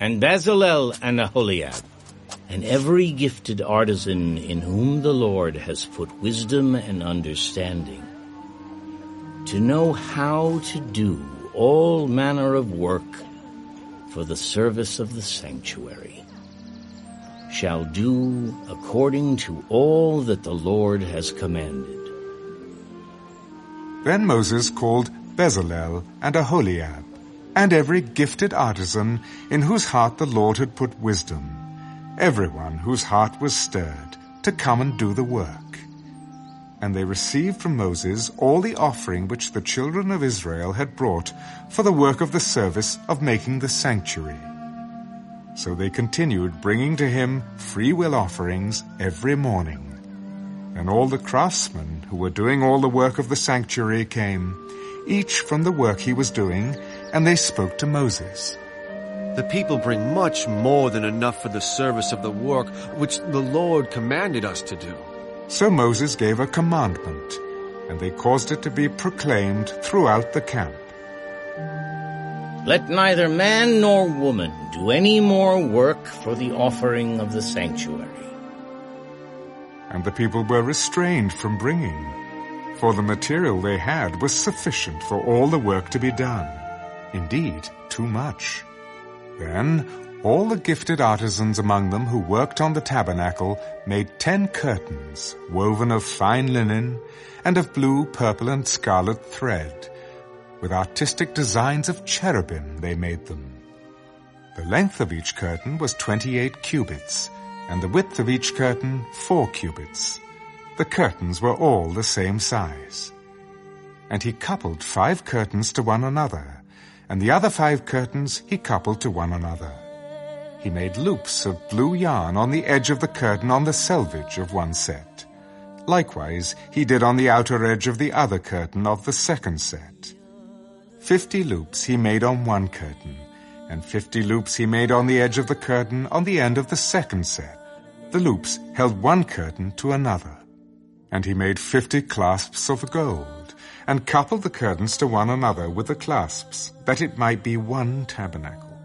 and Bezalel and Aholiab, and every gifted artisan in whom the Lord has put wisdom and understanding, to know how to do all manner of work for the service of the sanctuary, shall do according to all that the Lord has commanded. Then Moses called Bezalel and Aholiab, and every gifted artisan in whose heart the Lord had put wisdom, everyone whose heart was stirred, to come and do the work. And they received from Moses all the offering which the children of Israel had brought for the work of the service of making the sanctuary. So they continued bringing to him free will offerings every morning. And all the craftsmen who were doing all the work of the sanctuary came, each from the work he was doing, and they spoke to Moses. The people bring much more than enough for the service of the work which the Lord commanded us to do. So Moses gave a commandment, and they caused it to be proclaimed throughout the camp. Let neither man nor woman do any more work for the offering of the sanctuary. And the people were restrained from bringing, for the material they had was sufficient for all the work to be done. Indeed, too much. Then all the gifted artisans among them who worked on the tabernacle made ten curtains, woven of fine linen, and of blue, purple, and scarlet thread. With artistic designs of cherubim they made them. The length of each curtain was twenty-eight cubits, and the width of each curtain four cubits. The curtains were all the same size. And he coupled five curtains to one another, and the other five curtains he coupled to one another. He made loops of blue yarn on the edge of the curtain on the selvage of one set. Likewise, he did on the outer edge of the other curtain of the second set. Fifty loops he made on one curtain, and fifty loops he made on the edge of the curtain on the end of the second set. The loops held one curtain to another. And he made fifty clasps of gold, and coupled the curtains to one another with the clasps, that it might be one tabernacle.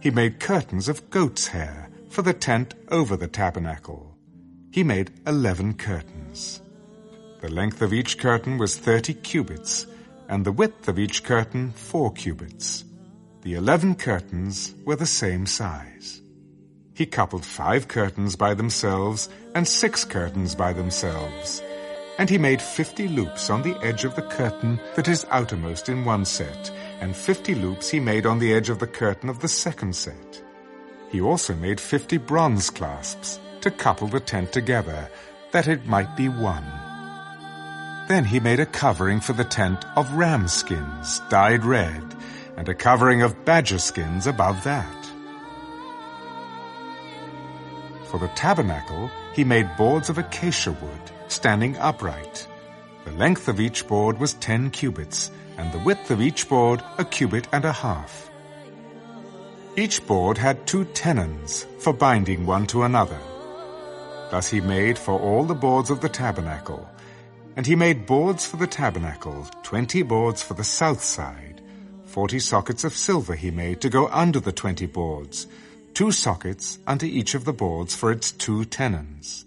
He made curtains of goat's hair for the tent over the tabernacle. He made eleven curtains. The length of each curtain was thirty cubits, and the width of each curtain four cubits. The eleven curtains were the same size. He coupled five curtains by themselves and six curtains by themselves. And he made fifty loops on the edge of the curtain that is outermost in one set, and fifty loops he made on the edge of the curtain of the second set. He also made fifty bronze clasps to couple the tent together, that it might be one. Then he made a covering for the tent of ram skins dyed red, and a covering of badger skins above that. For the tabernacle, he made boards of acacia wood, standing upright. The length of each board was ten cubits, and the width of each board a cubit and a half. Each board had two tenons for binding one to another. Thus he made for all the boards of the tabernacle. And he made boards for the tabernacle, twenty boards for the south side. Forty sockets of silver he made to go under the twenty boards, two sockets under each of the boards for its two tenons.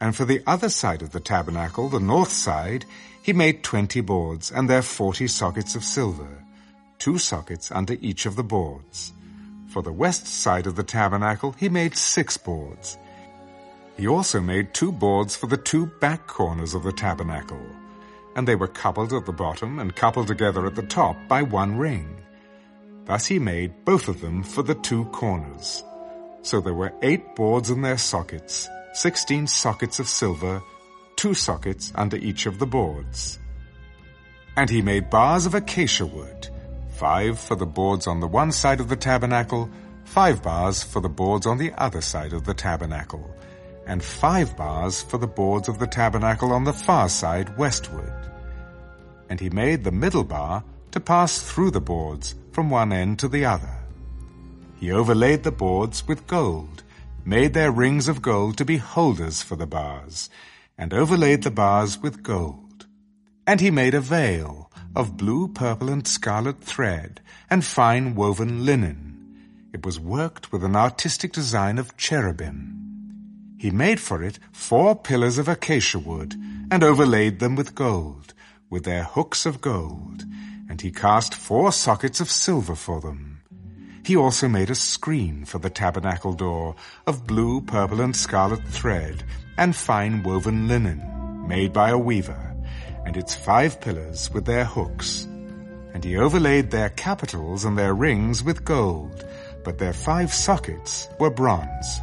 And for the other side of the tabernacle, the north side, he made twenty boards, and their forty sockets of silver, two sockets under each of the boards. For the west side of the tabernacle, he made six boards. He also made two boards for the two back corners of the tabernacle, and they were coupled at the bottom and coupled together at the top by one ring. Thus he made both of them for the two corners. So there were eight boards in their sockets, sixteen sockets of silver, two sockets under each of the boards. And he made bars of acacia wood, five for the boards on the one side of the tabernacle, five bars for the boards on the other side of the tabernacle, and five bars for the boards of the tabernacle on the far side westward. And he made the middle bar to pass through the boards from one end to the other. He overlaid the boards with gold, made their rings of gold to be holders for the bars, and overlaid the bars with gold. And he made a veil of blue, purple, and scarlet thread, and fine woven linen. It was worked with an artistic design of cherubim. He made for it four pillars of acacia wood and overlaid them with gold, with their hooks of gold, and he cast four sockets of silver for them. He also made a screen for the tabernacle door of blue, purple, and scarlet thread and fine woven linen, made by a weaver, and its five pillars with their hooks. And he overlaid their capitals and their rings with gold, but their five sockets were bronze.